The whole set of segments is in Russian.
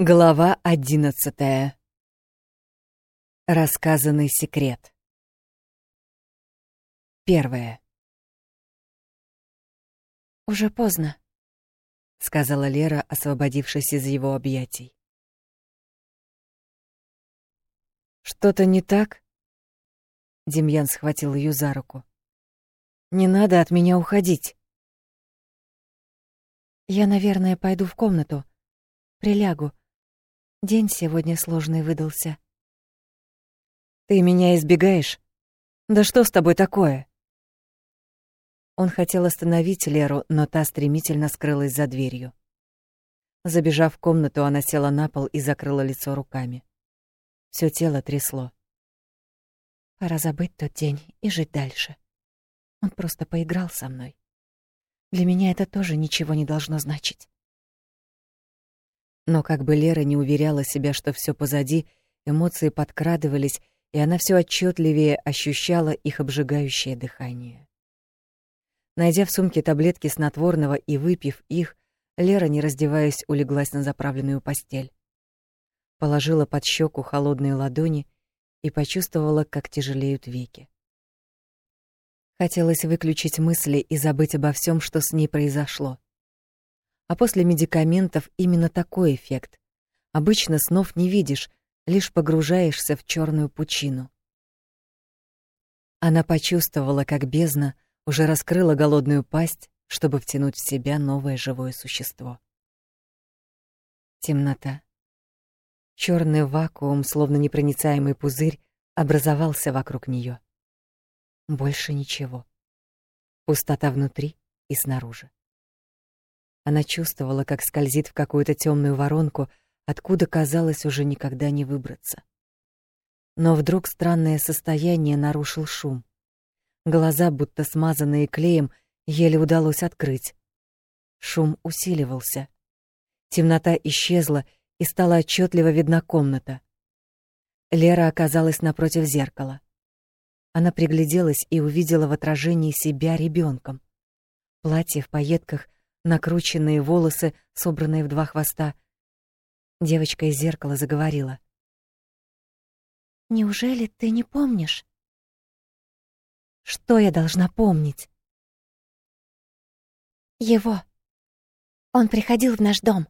Глава одиннадцатая. Рассказанный секрет. Первое. «Уже поздно», — сказала Лера, освободившись из его объятий. «Что-то не так?» Демьян схватил ее за руку. «Не надо от меня уходить». «Я, наверное, пойду в комнату. Прилягу. День сегодня сложный выдался. Ты меня избегаешь? Да что с тобой такое? Он хотел остановить Леру, но та стремительно скрылась за дверью. Забежав в комнату, она села на пол и закрыла лицо руками. Всё тело трясло. Пора забыть тот день и жить дальше. Он просто поиграл со мной. Для меня это тоже ничего не должно значить. Но как бы Лера не уверяла себя, что все позади, эмоции подкрадывались, и она все отчетливее ощущала их обжигающее дыхание. Найдя в сумке таблетки снотворного и выпив их, Лера, не раздеваясь, улеглась на заправленную постель. Положила под щеку холодные ладони и почувствовала, как тяжелеют веки. Хотелось выключить мысли и забыть обо всем, что с ней произошло. А после медикаментов именно такой эффект. Обычно снов не видишь, лишь погружаешься в черную пучину. Она почувствовала, как бездна уже раскрыла голодную пасть, чтобы втянуть в себя новое живое существо. Темнота. Черный вакуум, словно непроницаемый пузырь, образовался вокруг нее. Больше ничего. Пустота внутри и снаружи. Она чувствовала, как скользит в какую-то темную воронку, откуда, казалось, уже никогда не выбраться. Но вдруг странное состояние нарушил шум. Глаза, будто смазанные клеем, еле удалось открыть. Шум усиливался. Темнота исчезла, и стала отчетливо видна комната. Лера оказалась напротив зеркала. Она пригляделась и увидела в отражении себя ребенком. Платье в пайетках накрученные волосы, собранные в два хвоста. Девочка из зеркала заговорила. «Неужели ты не помнишь?» «Что я должна помнить?» «Его. Он приходил в наш дом».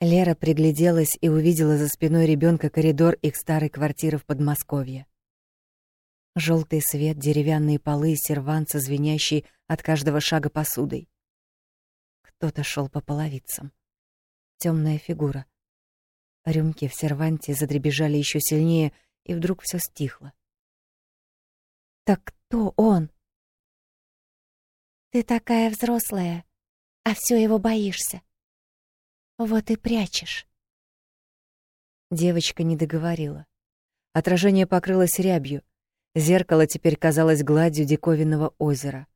Лера пригляделась и увидела за спиной ребенка коридор их старой квартиры в Подмосковье. Желтый свет, деревянные полы и сервант, звенящий от каждого шага посудой. Кто-то шел по половицам. Темная фигура. Рюмки в серванте задребежали еще сильнее, и вдруг все стихло. «Так кто он?» «Ты такая взрослая, а все его боишься. Вот и прячешь». Девочка не договорила. Отражение покрылось рябью. Зеркало теперь казалось гладью диковинного озера.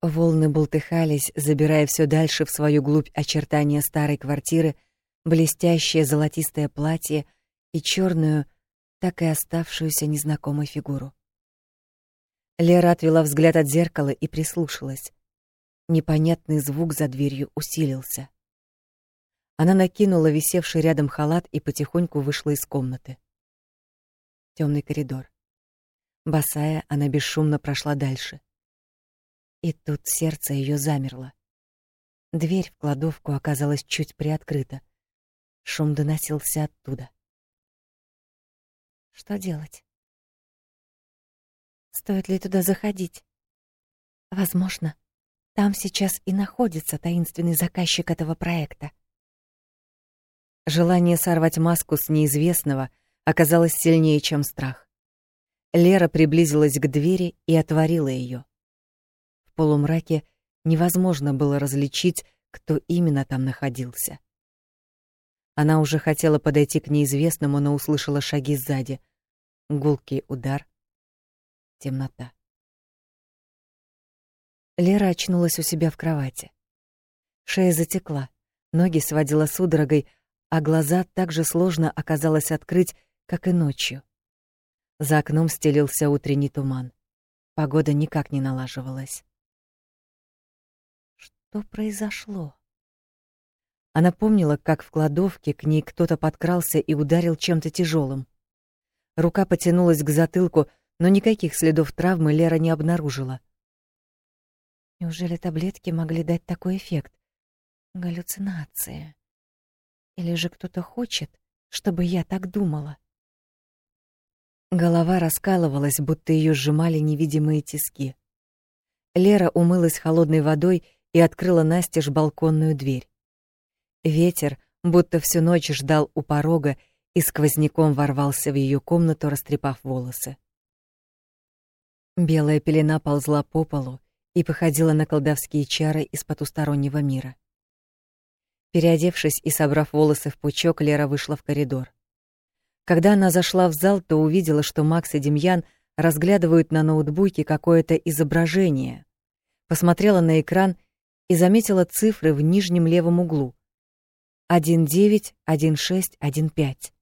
Волны бултыхались, забирая все дальше в свою глубь очертания старой квартиры, блестящее золотистое платье и черную, так и оставшуюся незнакомой фигуру. Лера отвела взгляд от зеркала и прислушалась. Непонятный звук за дверью усилился. Она накинула висевший рядом халат и потихоньку вышла из комнаты. Темный коридор. Босая, она бесшумно прошла дальше. И тут сердце ее замерло. Дверь в кладовку оказалась чуть приоткрыта. Шум доносился оттуда. Что делать? Стоит ли туда заходить? Возможно, там сейчас и находится таинственный заказчик этого проекта. Желание сорвать маску с неизвестного оказалось сильнее, чем страх. Лера приблизилась к двери и отворила ее. В полумраке невозможно было различить, кто именно там находился. Она уже хотела подойти к неизвестному, но услышала шаги сзади. Гулкий удар. Темнота. Лера очнулась у себя в кровати. Шея затекла, ноги сводила судорогой, а глаза так же сложно оказалось открыть, как и ночью. За окном стелился утренний туман. Погода никак не налаживалась. Что произошло? Она помнила, как в кладовке к ней кто-то подкрался и ударил чем-то тяжелым. Рука потянулась к затылку, но никаких следов травмы Лера не обнаружила. Неужели таблетки могли дать такой эффект? Галлюцинация. Или же кто-то хочет, чтобы я так думала? Голова раскалывалась, будто ее сжимали невидимые тиски. Лера умылась холодной водой и открыла настежь балконную дверь. Ветер, будто всю ночь ждал у порога и сквозняком ворвался в ее комнату, растрепав волосы. Белая пелена ползла по полу и походила на колдовские чары из потустороннего мира. Переодевшись и собрав волосы в пучок, Лера вышла в коридор. Когда она зашла в зал, то увидела, что Макс и Демьян разглядывают на ноутбуке какое-то изображение. Посмотрела на экран и заметила цифры в нижнем левом углу. 191615.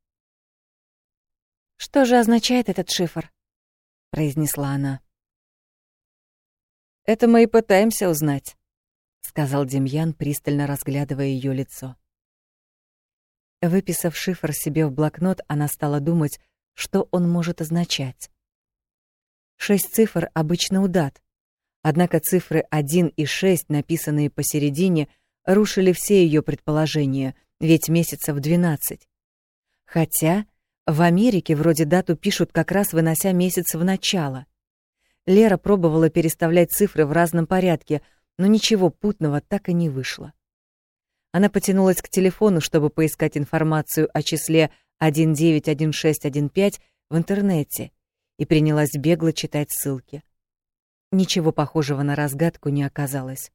Что же означает этот шифр? произнесла она. Это мы и пытаемся узнать, сказал Демьян, пристально разглядывая ее лицо. Выписав шифр себе в блокнот, она стала думать, что он может означать. Шесть цифр обычно у дат, однако цифры 1 и 6, написанные посередине, рушили все ее предположения, ведь месяцев 12. Хотя в Америке вроде дату пишут как раз вынося месяц в начало. Лера пробовала переставлять цифры в разном порядке, но ничего путного так и не вышло. Она потянулась к телефону, чтобы поискать информацию о числе 191615 в интернете и принялась бегло читать ссылки. Ничего похожего на разгадку не оказалось.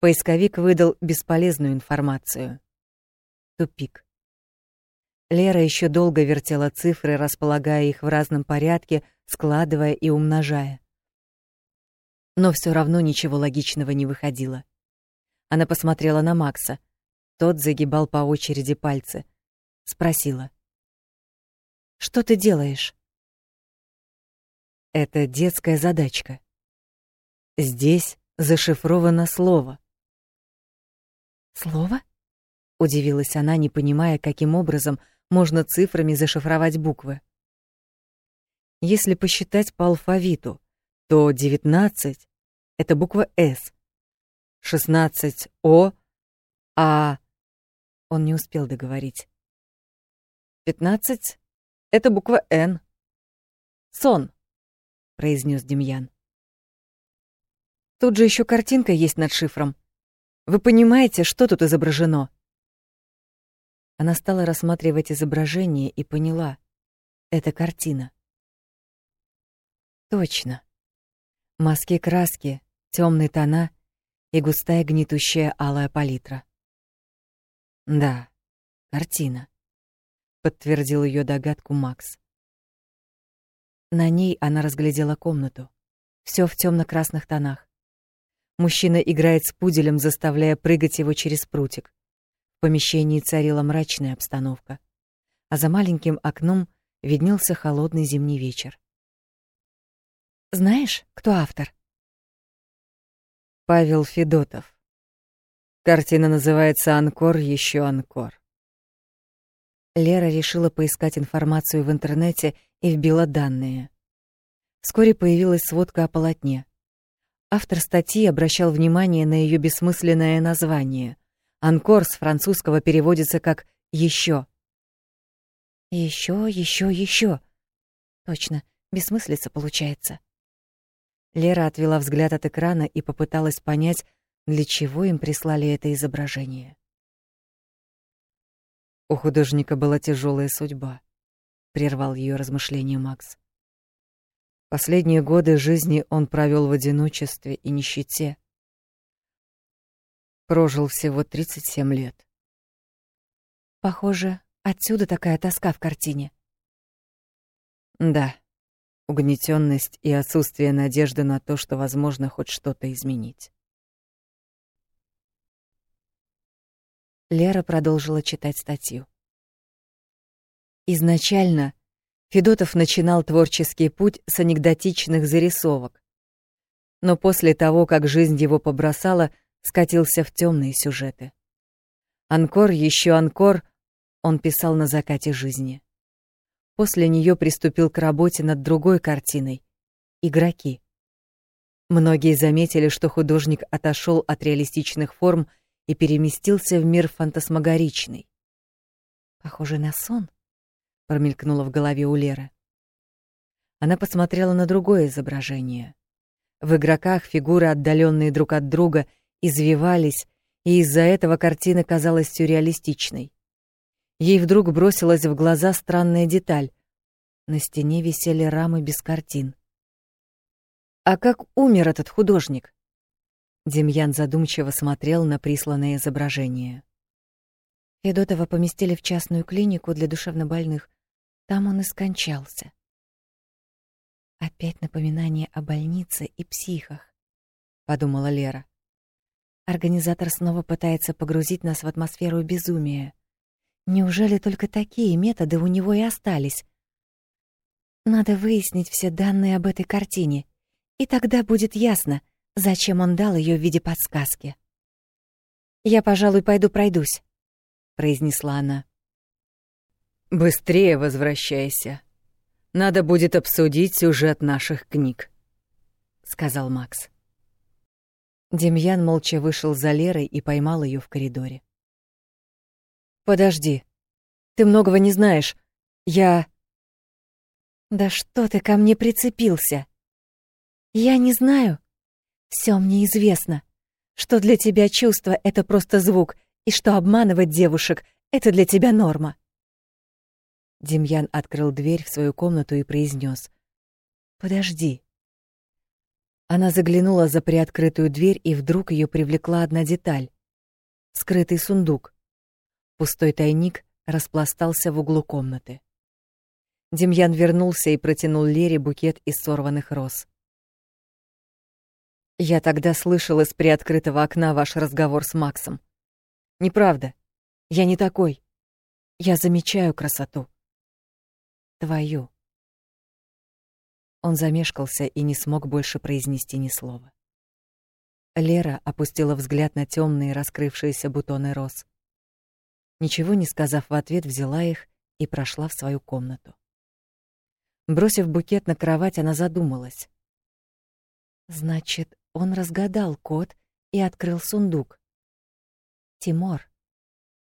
Поисковик выдал бесполезную информацию. Тупик. Лера еще долго вертела цифры, располагая их в разном порядке, складывая и умножая. Но все равно ничего логичного не выходило. Она посмотрела на Макса. Тот загибал по очереди пальцы. Спросила. «Что ты делаешь?» «Это детская задачка. Здесь зашифровано слово». «Слово?» — удивилась она, не понимая, каким образом можно цифрами зашифровать буквы. Если посчитать по алфавиту, то 19 — это буква «С», 16 — «О», а... Он не успел договорить. 15 — это буква «Н». «Сон», — произнес Демьян. Тут же еще картинка есть над шифром. Вы понимаете, что тут изображено? Она стала рассматривать изображение и поняла — это картина. Точно. Маски краски, темные тона и густая гнетущая алая палитра. Да, картина, подтвердил ее догадку Макс. На ней она разглядела комнату. Все в темно-красных тонах. Мужчина играет с пуделем, заставляя прыгать его через прутик. В помещении царила мрачная обстановка, а за маленьким окном виднелся холодный зимний вечер. Знаешь, кто автор? Павел Федотов. Картина называется «Анкор, еще анкор». Лера решила поискать информацию в интернете и вбила данные. Вскоре появилась сводка о полотне. Автор статьи обращал внимание на ее бессмысленное название. «Анкор» с французского переводится как «еще». Еще, еще, еще. Точно, бессмыслица получается. Лера отвела взгляд от экрана и попыталась понять, для чего им прислали это изображение. У художника была тяжелая судьба, прервал ее размышления Макс. Последние годы жизни он провел в одиночестве и нищете. Прожил всего 37 лет. Похоже, отсюда такая тоска в картине. Да угнетенность и отсутствие надежды на то, что возможно хоть что-то изменить. Лера продолжила читать статью. Изначально Федотов начинал творческий путь с анекдотичных зарисовок, но после того, как жизнь его побросала, скатился в темные сюжеты. Анкор, еще анкор он писал на закате жизни. После нее приступил к работе над другой картиной «Игроки». Многие заметили, что художник отошел от реалистичных форм и переместился в мир фантасмагоричный. «Похоже на сон», — промелькнуло в голове у Леры. Она посмотрела на другое изображение. В игроках фигуры, отдаленные друг от друга, извивались, и из-за этого картина казалась сюрреалистичной. Ей вдруг бросилась в глаза странная деталь. На стене висели рамы без картин. А как умер этот художник? Демьян задумчиво смотрел на присланное изображение. Федотова поместили в частную клинику для душевнобольных. Там он и скончался. Опять напоминание о больнице и психах, подумала Лера. Организатор снова пытается погрузить нас в атмосферу безумия. Неужели только такие методы у него и остались? Надо выяснить все данные об этой картине и тогда будет ясно, зачем он дал ее в виде подсказки. «Я, пожалуй, пойду пройдусь», — произнесла она. «Быстрее возвращайся. Надо будет обсудить сюжет наших книг», — сказал Макс. Демьян молча вышел за Лерой и поймал ее в коридоре. «Подожди. Ты многого не знаешь. Я...» «Да что ты ко мне прицепился?» Я не знаю. Все мне известно. Что для тебя чувство — это просто звук, и что обманывать девушек — это для тебя норма. Демьян открыл дверь в свою комнату и произнес: «Подожди». Она заглянула за приоткрытую дверь, и вдруг ее привлекла одна деталь — скрытый сундук. Пустой тайник распластался в углу комнаты. Демьян вернулся и протянул Лере букет из сорванных роз. Я тогда слышал из приоткрытого окна ваш разговор с Максом. Неправда. Я не такой. Я замечаю красоту. Твою. Он замешкался и не смог больше произнести ни слова. Лера опустила взгляд на темные раскрывшиеся бутоны роз. Ничего не сказав в ответ, взяла их и прошла в свою комнату. Бросив букет на кровать, она задумалась. Значит, он разгадал код и открыл сундук. Тимор.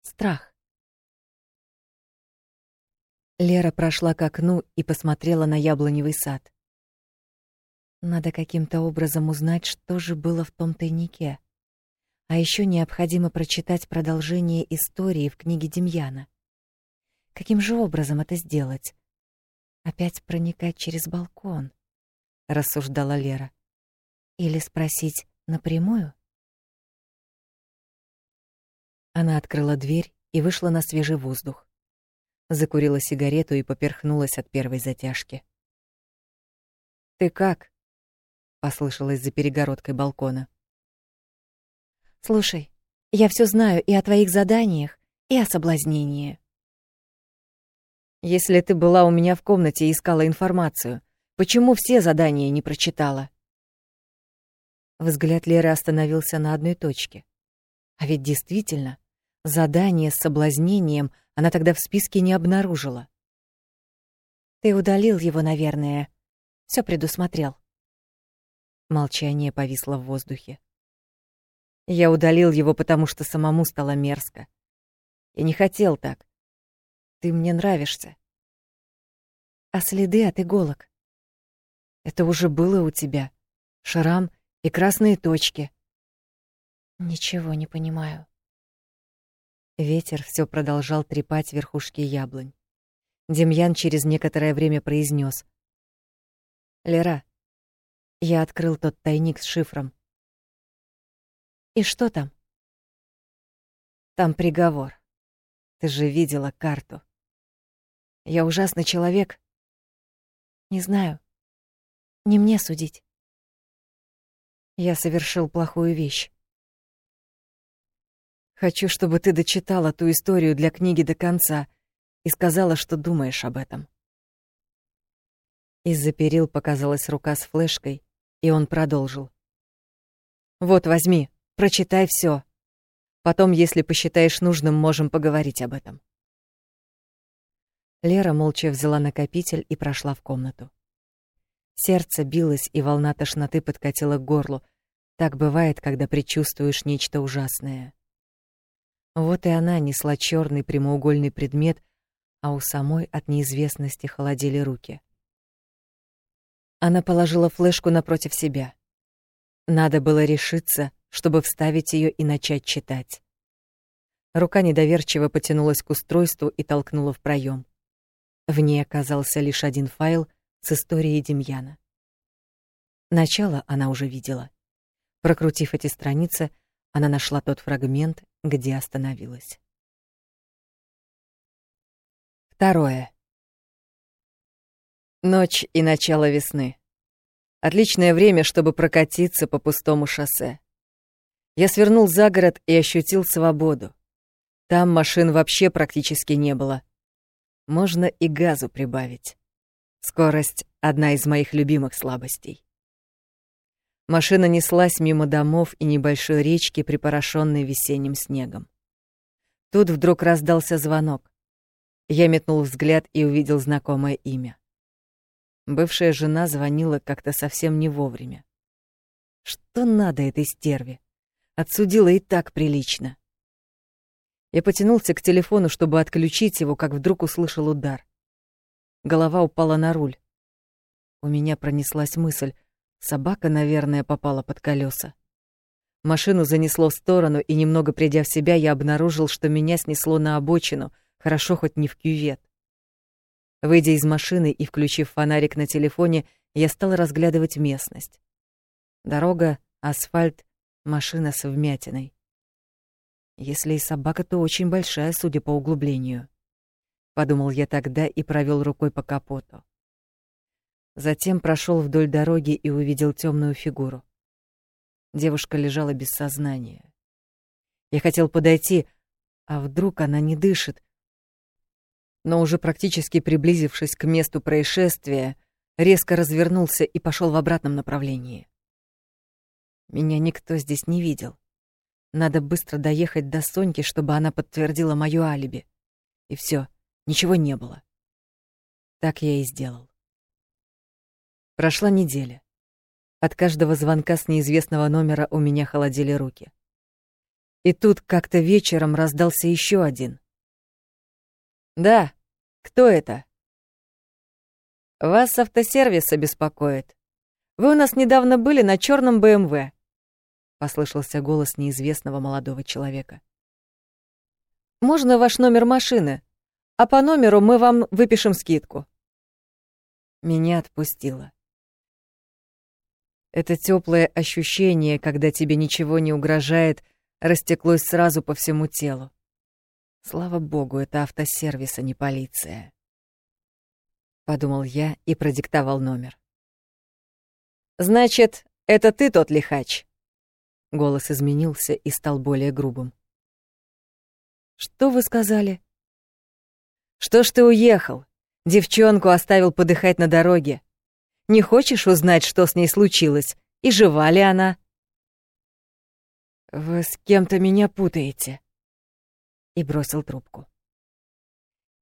Страх. Лера прошла к окну и посмотрела на яблоневый сад. Надо каким-то образом узнать, что же было в том тайнике. А еще необходимо прочитать продолжение истории в книге Демьяна. Каким же образом это сделать? Опять проникать через балкон, рассуждала Лера. Или спросить напрямую? Она открыла дверь и вышла на свежий воздух. Закурила сигарету и поперхнулась от первой затяжки. «Ты как?» — послышалось за перегородкой балкона. «Слушай, я все знаю и о твоих заданиях, и о соблазнении». «Если ты была у меня в комнате и искала информацию, почему все задания не прочитала?» Взгляд Леры остановился на одной точке. А ведь действительно, задание с соблазнением она тогда в списке не обнаружила. Ты удалил его, наверное. Все предусмотрел. Молчание повисло в воздухе. Я удалил его, потому что самому стало мерзко. Я не хотел так. Ты мне нравишься. А следы от иголок? Это уже было у тебя. Шрам и красные точки. Ничего не понимаю. Ветер все продолжал трепать верхушки яблонь. Демьян через некоторое время произнес: "Лера, я открыл тот тайник с шифром. И что там? Там приговор. Ты же видела карту. Я ужасный человек. Не знаю. Не мне судить. Я совершил плохую вещь. Хочу, чтобы ты дочитала ту историю для книги до конца и сказала, что думаешь об этом. Из-за перил показалась рука с флешкой, и он продолжил. Вот, возьми, прочитай все. Потом, если посчитаешь нужным, можем поговорить об этом. Лера молча взяла накопитель и прошла в комнату. Сердце билось, и волна тошноты подкатила к горлу. Так бывает, когда предчувствуешь нечто ужасное. Вот и она несла черный прямоугольный предмет, а у самой от неизвестности холодели руки. Она положила флешку напротив себя. Надо было решиться, чтобы вставить ее и начать читать. Рука недоверчиво потянулась к устройству и толкнула в проем. В ней оказался лишь один файл с историей Демьяна. Начало она уже видела. Прокрутив эти страницы, она нашла тот фрагмент, где остановилась. Второе. Ночь и начало весны. Отличное время, чтобы прокатиться по пустому шоссе. Я свернул за город и ощутил свободу. Там машин вообще практически не было. Можно и газу прибавить. Скорость — одна из моих любимых слабостей. Машина неслась мимо домов и небольшой речки, припорошенной весенним снегом. Тут вдруг раздался звонок. Я метнул взгляд и увидел знакомое имя. Бывшая жена звонила как-то совсем не вовремя. Что надо этой стерве? Отсудила и так прилично. Я потянулся к телефону, чтобы отключить его, как вдруг услышал удар. Голова упала на руль. У меня пронеслась мысль, собака, наверное, попала под колеса. Машину занесло в сторону, и немного придя в себя, я обнаружил, что меня снесло на обочину, хорошо хоть не в кювет. Выйдя из машины и включив фонарик на телефоне, я стал разглядывать местность. Дорога, асфальт, машина с вмятиной. Если и собака, то очень большая, судя по углублению. Подумал я тогда и провел рукой по капоту. Затем прошел вдоль дороги и увидел темную фигуру. Девушка лежала без сознания. Я хотел подойти, а вдруг она не дышит, но уже практически приблизившись к месту происшествия, резко развернулся и пошел в обратном направлении. Меня никто здесь не видел. Надо быстро доехать до Соньки, чтобы она подтвердила моё алиби. И все, ничего не было. Так я и сделал. Прошла неделя. От каждого звонка с неизвестного номера у меня холодели руки. И тут как-то вечером раздался еще один. «Да, кто это?» «Вас автосервис беспокоит. Вы у нас недавно были на черном БМВ», — послышался голос неизвестного молодого человека. «Можно ваш номер машины, а по номеру мы вам выпишем скидку». Меня отпустило. Это теплое ощущение, когда тебе ничего не угрожает, растеклось сразу по всему телу. Слава богу, это автосервис, а не полиция. Подумал я и продиктовал номер. «Значит, это ты тот лихач?» Голос изменился и стал более грубым. «Что вы сказали?» «Что ж ты уехал? Девчонку оставил подыхать на дороге. Не хочешь узнать, что с ней случилось? И жива ли она?» «Вы с кем-то меня путаете», и бросил трубку.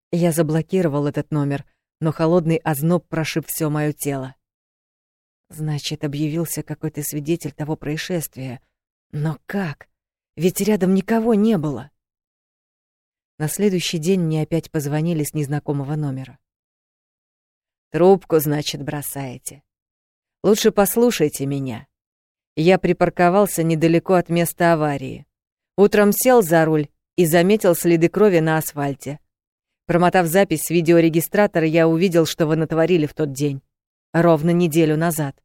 Я заблокировал этот номер, но холодный озноб прошиб все мое тело. Значит, объявился какой-то свидетель того происшествия. Но как? Ведь рядом никого не было. На следующий день мне опять позвонили с незнакомого номера. «Трубку, значит, бросаете. Лучше послушайте меня. Я припарковался недалеко от места аварии. Утром сел за руль и заметил следы крови на асфальте. Промотав запись с видеорегистратора, я увидел, что вы натворили в тот день. Ровно неделю назад.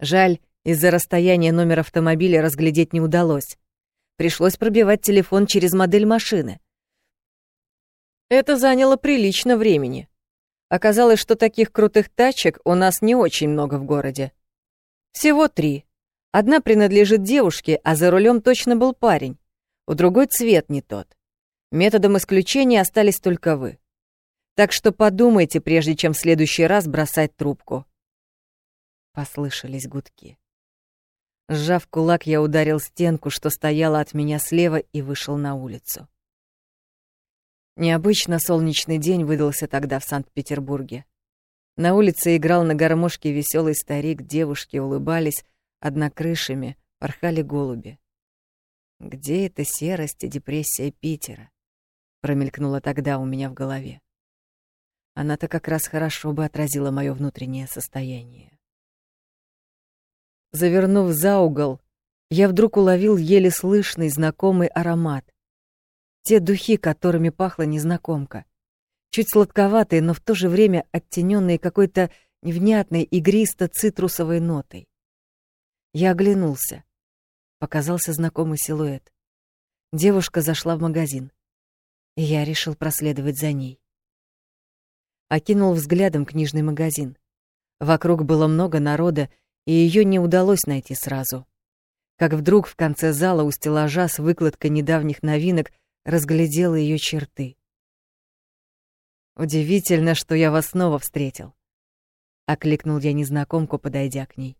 Жаль, из-за расстояния номер автомобиля разглядеть не удалось. Пришлось пробивать телефон через модель машины. Это заняло прилично времени. Оказалось, что таких крутых тачек у нас не очень много в городе. Всего три. Одна принадлежит девушке, а за рулем точно был парень у другой цвет не тот. Методом исключения остались только вы. Так что подумайте, прежде чем в следующий раз бросать трубку. Послышались гудки. Сжав кулак, я ударил стенку, что стояла от меня слева, и вышел на улицу. Необычно солнечный день выдался тогда в Санкт-Петербурге. На улице играл на гармошке веселый старик, девушки улыбались, однокрышами порхали голуби. Где эта серость и депрессия Питера? Промелькнула тогда у меня в голове. Она-то как раз хорошо бы отразила мое внутреннее состояние. Завернув за угол, я вдруг уловил еле слышный знакомый аромат. Те духи, которыми пахла незнакомка. Чуть сладковатые, но в то же время оттененные какой-то невнятной игристо-цитрусовой нотой. Я оглянулся. Показался знакомый силуэт. Девушка зашла в магазин. И я решил проследовать за ней. Окинул взглядом книжный магазин. Вокруг было много народа, и ее не удалось найти сразу. Как вдруг в конце зала у стеллажа с выкладкой недавних новинок разглядела ее черты. «Удивительно, что я вас снова встретил», — окликнул я незнакомку, подойдя к ней.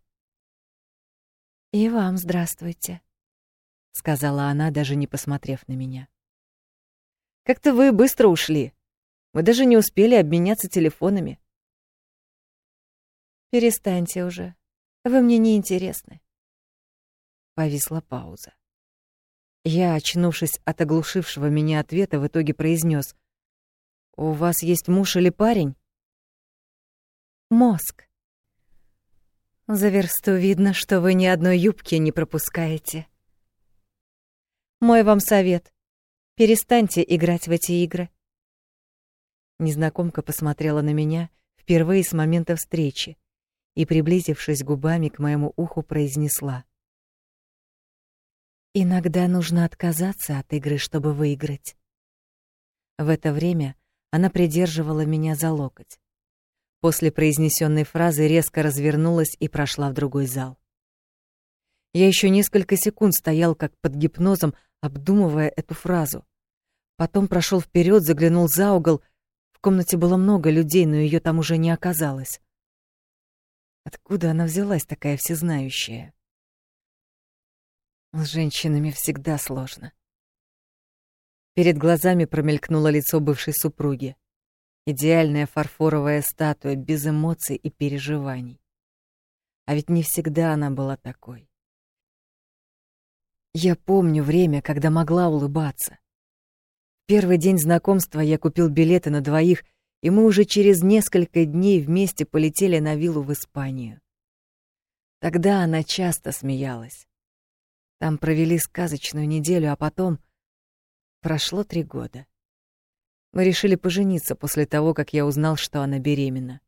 «И вам здравствуйте», — сказала она, даже не посмотрев на меня. «Как-то вы быстро ушли. Мы даже не успели обменяться телефонами». «Перестаньте уже. Вы мне не интересны». Повисла пауза. Я, очнувшись от оглушившего меня ответа, в итоге произнес: «У вас есть муж или парень?» «Мозг. За версту видно, что вы ни одной юбки не пропускаете. Мой вам совет. Перестаньте играть в эти игры». Незнакомка посмотрела на меня впервые с момента встречи и, приблизившись губами к моему уху, произнесла. Иногда нужно отказаться от игры, чтобы выиграть. В это время она придерживала меня за локоть. После произнесенной фразы резко развернулась и прошла в другой зал. Я еще несколько секунд стоял как под гипнозом, обдумывая эту фразу. Потом прошел вперед, заглянул за угол. В комнате было много людей, но ее там уже не оказалось. Откуда она взялась такая всезнающая? С женщинами всегда сложно. Перед глазами промелькнуло лицо бывшей супруги. Идеальная фарфоровая статуя без эмоций и переживаний. А ведь не всегда она была такой. Я помню время, когда могла улыбаться. Первый день знакомства я купил билеты на двоих, и мы уже через несколько дней вместе полетели на виллу в Испанию. Тогда она часто смеялась. Там провели сказочную неделю, а потом... Прошло три года. Мы решили пожениться после того, как я узнал, что она беременна.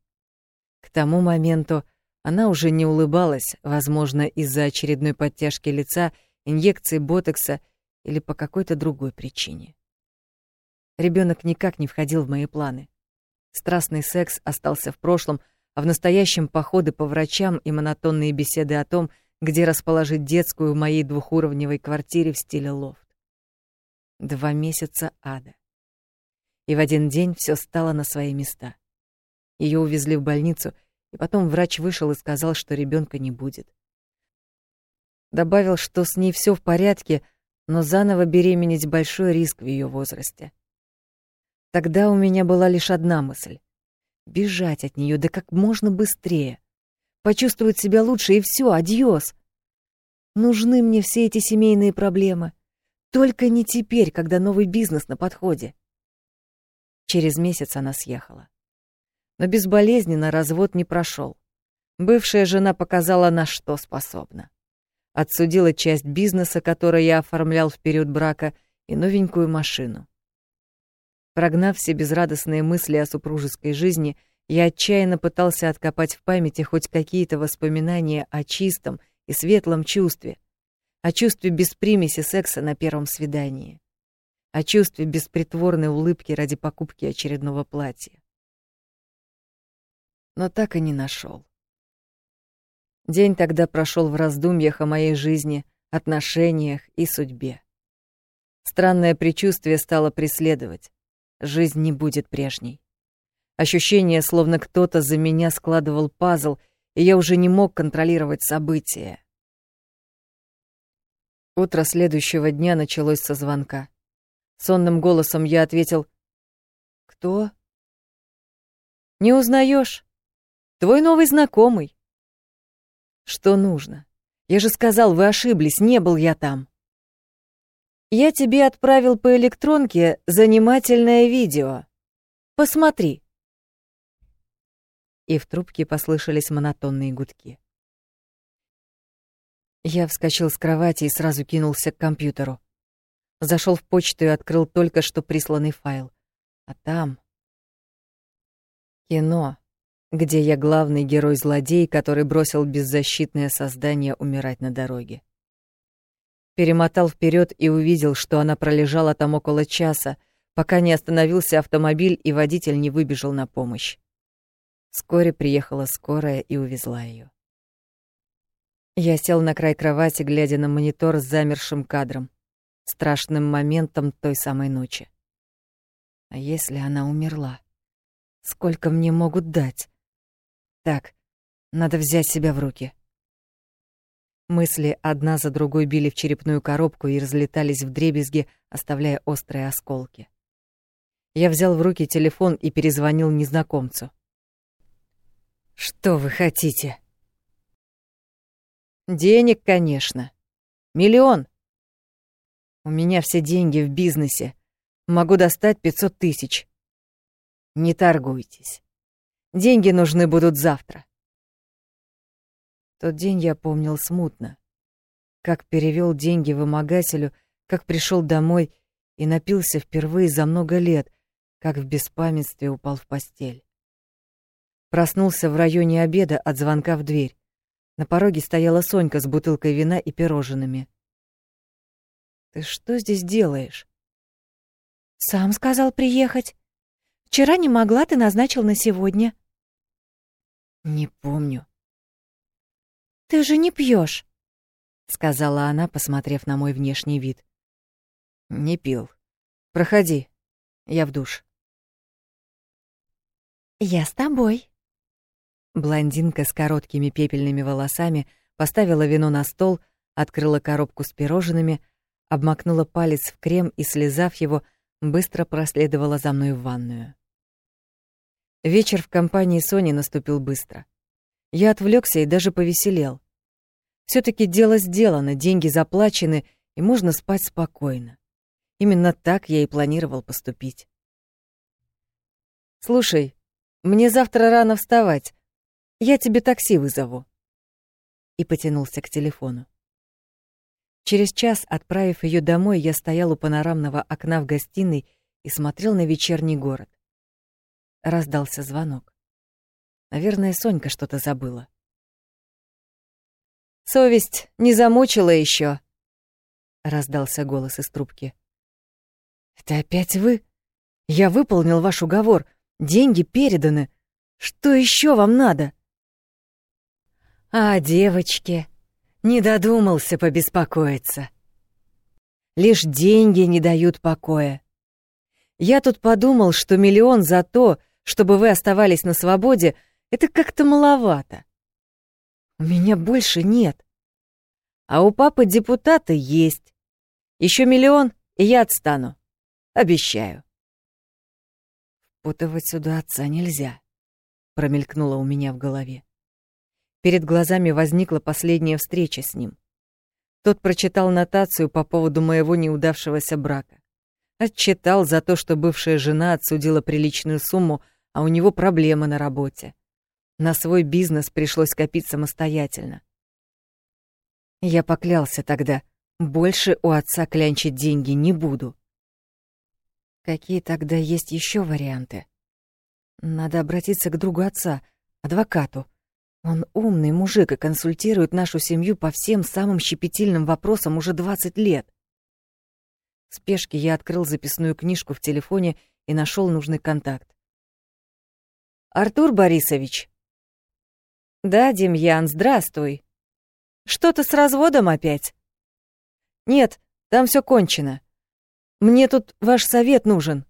К тому моменту она уже не улыбалась, возможно, из-за очередной подтяжки лица, инъекции ботокса или по какой-то другой причине. Ребенок никак не входил в мои планы. Страстный секс остался в прошлом, а в настоящем походы по врачам и монотонные беседы о том, где расположить детскую в моей двухуровневой квартире в стиле лофт. Два месяца ада. И в один день все стало на свои места. Ее увезли в больницу, и потом врач вышел и сказал, что ребенка не будет. Добавил, что с ней все в порядке, но заново беременеть большой риск в ее возрасте. Тогда у меня была лишь одна мысль — бежать от нее да как можно быстрее почувствовать себя лучше, и все, адьос. Нужны мне все эти семейные проблемы. Только не теперь, когда новый бизнес на подходе. Через месяц она съехала. Но безболезненно развод не прошел. Бывшая жена показала, на что способна. Отсудила часть бизнеса, который я оформлял в период брака, и новенькую машину. Прогнав все безрадостные мысли о супружеской жизни, я отчаянно пытался откопать в памяти хоть какие-то воспоминания о чистом и светлом чувстве, о чувстве без примеси секса на первом свидании, о чувстве беспритворной улыбки ради покупки очередного платья. Но так и не нашел. День тогда прошел в раздумьях о моей жизни, отношениях и судьбе. Странное предчувствие стало преследовать. Жизнь не будет прежней. Ощущение, словно кто-то за меня складывал пазл, и я уже не мог контролировать события. Утро следующего дня началось со звонка. Сонным голосом я ответил «Кто?» «Не узнаешь? Твой новый знакомый». «Что нужно? Я же сказал, вы ошиблись, не был я там». «Я тебе отправил по электронке занимательное видео. Посмотри». И в трубке послышались монотонные гудки. Я вскочил с кровати и сразу кинулся к компьютеру. Зашел в почту и открыл только что присланный файл. А там... Кино, где я главный герой-злодей, который бросил беззащитное создание умирать на дороге. Перемотал вперед и увидел, что она пролежала там около часа, пока не остановился автомобиль и водитель не выбежал на помощь. Вскоре приехала скорая и увезла ее. Я сел на край кровати, глядя на монитор с замершим кадром, страшным моментом той самой ночи. А если она умерла? Сколько мне могут дать? Так, надо взять себя в руки. Мысли одна за другой били в черепную коробку и разлетались в дребезги, оставляя острые осколки. Я взял в руки телефон и перезвонил незнакомцу. «Что вы хотите?» Денег, конечно. Миллион. У меня все деньги в бизнесе. Могу достать пятьсот тысяч. Не торгуйтесь. Деньги нужны будут завтра. Тот день я помнил смутно. Как перевел деньги вымогателю, как пришел домой и напился впервые за много лет, как в беспамятстве упал в постель. Проснулся в районе обеда от звонка в дверь. На пороге стояла Сонька с бутылкой вина и пирожными. «Ты что здесь делаешь?» «Сам сказал приехать. Вчера не могла, ты назначил на сегодня». «Не помню». «Ты же не пьешь, сказала она, посмотрев на мой внешний вид. «Не пил. Проходи. Я в душ». «Я с тобой», Блондинка с короткими пепельными волосами поставила вино на стол, открыла коробку с пирожными, обмакнула палец в крем и, слезав его, быстро проследовала за мной в ванную. Вечер в компании Сони наступил быстро. Я отвлекся и даже повеселел. Все таки дело сделано, деньги заплачены, и можно спать спокойно. Именно так я и планировал поступить. «Слушай, мне завтра рано вставать. Я тебе такси вызову. И потянулся к телефону. Через час, отправив ее домой, я стоял у панорамного окна в гостиной и смотрел на вечерний город. Раздался звонок. Наверное, Сонька что-то забыла. Совесть не замучила еще. раздался голос из трубки. Это опять вы? Я выполнил ваш уговор. Деньги переданы. Что еще вам надо? А девочке не додумался побеспокоиться. Лишь деньги не дают покоя. Я тут подумал, что миллион за то, чтобы вы оставались на свободе, это как-то маловато. У меня больше нет. А у папы депутата есть. Еще миллион, и я отстану. Обещаю. Впутывать сюда отца нельзя, промелькнуло у меня в голове. Перед глазами возникла последняя встреча с ним. Тот прочитал нотацию по поводу моего неудавшегося брака. Отчитал за то, что бывшая жена отсудила приличную сумму, а у него проблемы на работе. На свой бизнес пришлось копить самостоятельно. Я поклялся тогда, больше у отца клянчить деньги не буду. Какие тогда есть еще варианты? Надо обратиться к другу отца, адвокату. Он умный мужик и консультирует нашу семью по всем самым щепетильным вопросам уже 20 лет. В спешке я открыл записную книжку в телефоне и нашел нужный контакт. «Артур Борисович». «Да, Демьян, здравствуй. Что-то с разводом опять?» «Нет, там все кончено. Мне тут ваш совет нужен».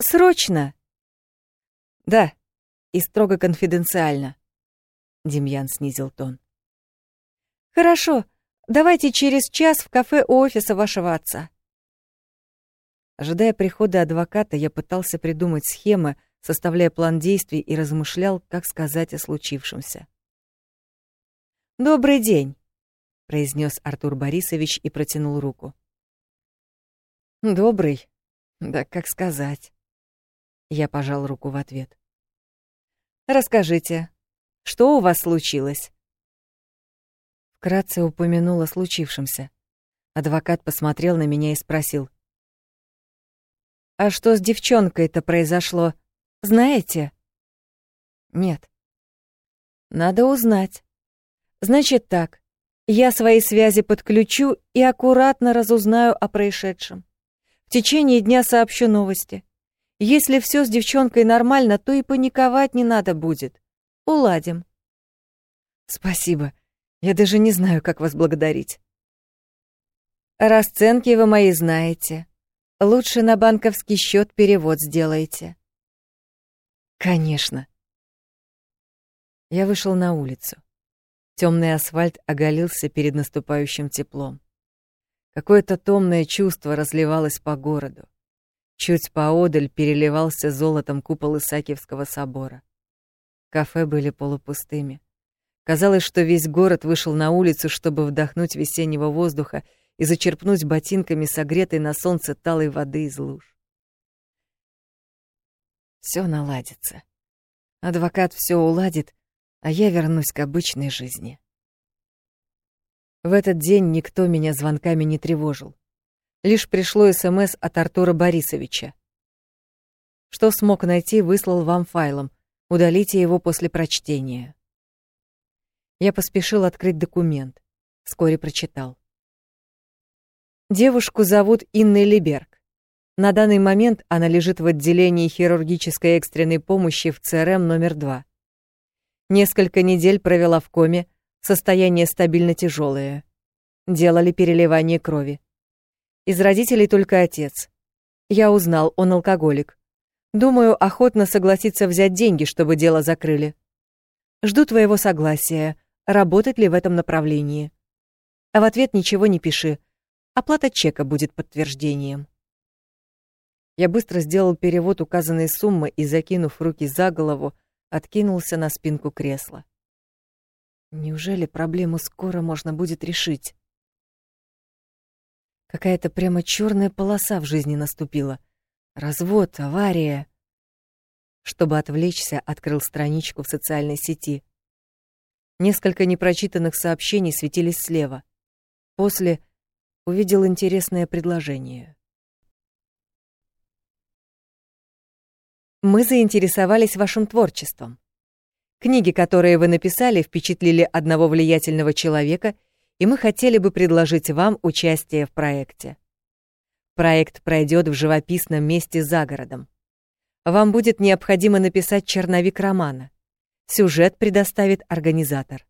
«Срочно?» «Да, и строго конфиденциально. Демьян снизил тон. Хорошо, Давайте через час в кафе у офиса вашего отца. Ожидая прихода адвоката, я пытался придумать схемы, составляя план действий и размышлял, как сказать о случившемся. «Добрый день», — произнес Артур Борисович и протянул руку. «Добрый? Да как сказать?» Я пожал руку в ответ. «Расскажите, что у вас случилось?» Вкратце упомянул о случившемся. Адвокат посмотрел на меня и спросил. «А что с девчонкой-то произошло, знаете?» «Нет». «Надо узнать. Значит так, я свои связи подключу и аккуратно разузнаю о происшедшем. В течение дня сообщу новости. Если все с девчонкой нормально, то и паниковать не надо будет. Уладим». «Спасибо», я даже не знаю, как вас благодарить. Расценки вы мои знаете. Лучше на банковский счет перевод сделайте. Конечно. Я вышел на улицу. Темный асфальт оголился перед наступающим теплом. Какое-то томное чувство разливалось по городу. Чуть поодаль переливался золотом купол Исаакиевского собора. Кафе были полупустыми. Казалось, что весь город вышел на улицу, чтобы вдохнуть весеннего воздуха и зачерпнуть ботинками согретой на солнце талой воды из луж. Все наладится. Адвокат все уладит, а я вернусь к обычной жизни. В этот день никто меня звонками не тревожил. Лишь пришло СМС от Артура Борисовича. Что смог найти, выслал вам файлом. Удалите его после прочтения. Я поспешил открыть документ. Вскоре прочитал. Девушку зовут Инна Либерг. На данный момент она лежит в отделении хирургической экстренной помощи в ЦРМ номер 2. Несколько недель провела в коме, состояние стабильно тяжелое. Делали переливание крови. Из родителей только отец. Я узнал, он алкоголик. Думаю, охотно согласится взять деньги, чтобы дело закрыли. Жду твоего согласия работать ли в этом направлении. А в ответ ничего не пиши. Оплата чека будет подтверждением. Я быстро сделал перевод указанной суммы и, закинув руки за голову, откинулся на спинку кресла. Неужели проблему скоро можно будет решить? Какая-то прямо черная полоса в жизни наступила. Развод, авария. Чтобы отвлечься, открыл страничку в социальной сети — Несколько непрочитанных сообщений светились слева. После увидел интересное предложение. Мы заинтересовались вашим творчеством. Книги, которые вы написали, впечатлили одного влиятельного человека, и мы хотели бы предложить вам участие в проекте. Проект пройдет в живописном месте за городом. Вам будет необходимо написать черновик романа. Сюжет предоставит организатор.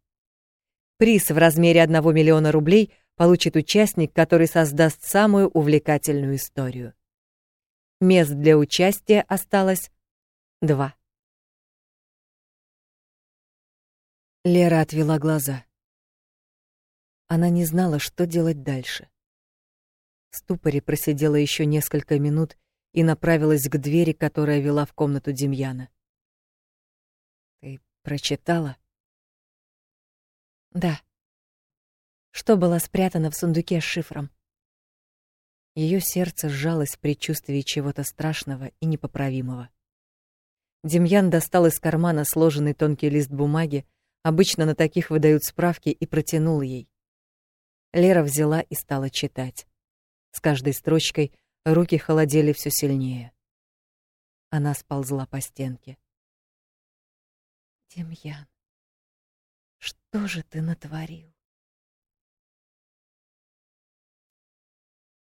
Приз в размере 1 миллиона рублей получит участник, который создаст самую увлекательную историю. Мест для участия осталось два. Лера отвела глаза. Она не знала, что делать дальше. В ступоре просидела еще несколько минут и направилась к двери, которая вела в комнату Демьяна. Прочитала? Да. Что было спрятано в сундуке с шифром? Ее сердце сжалось в предчувствии чего-то страшного и непоправимого. Демьян достал из кармана сложенный тонкий лист бумаги, обычно на таких выдают справки, и протянул ей. Лера взяла и стала читать. С каждой строчкой руки холодели все сильнее. Она сползла по стенке. Демьян, что же ты натворил?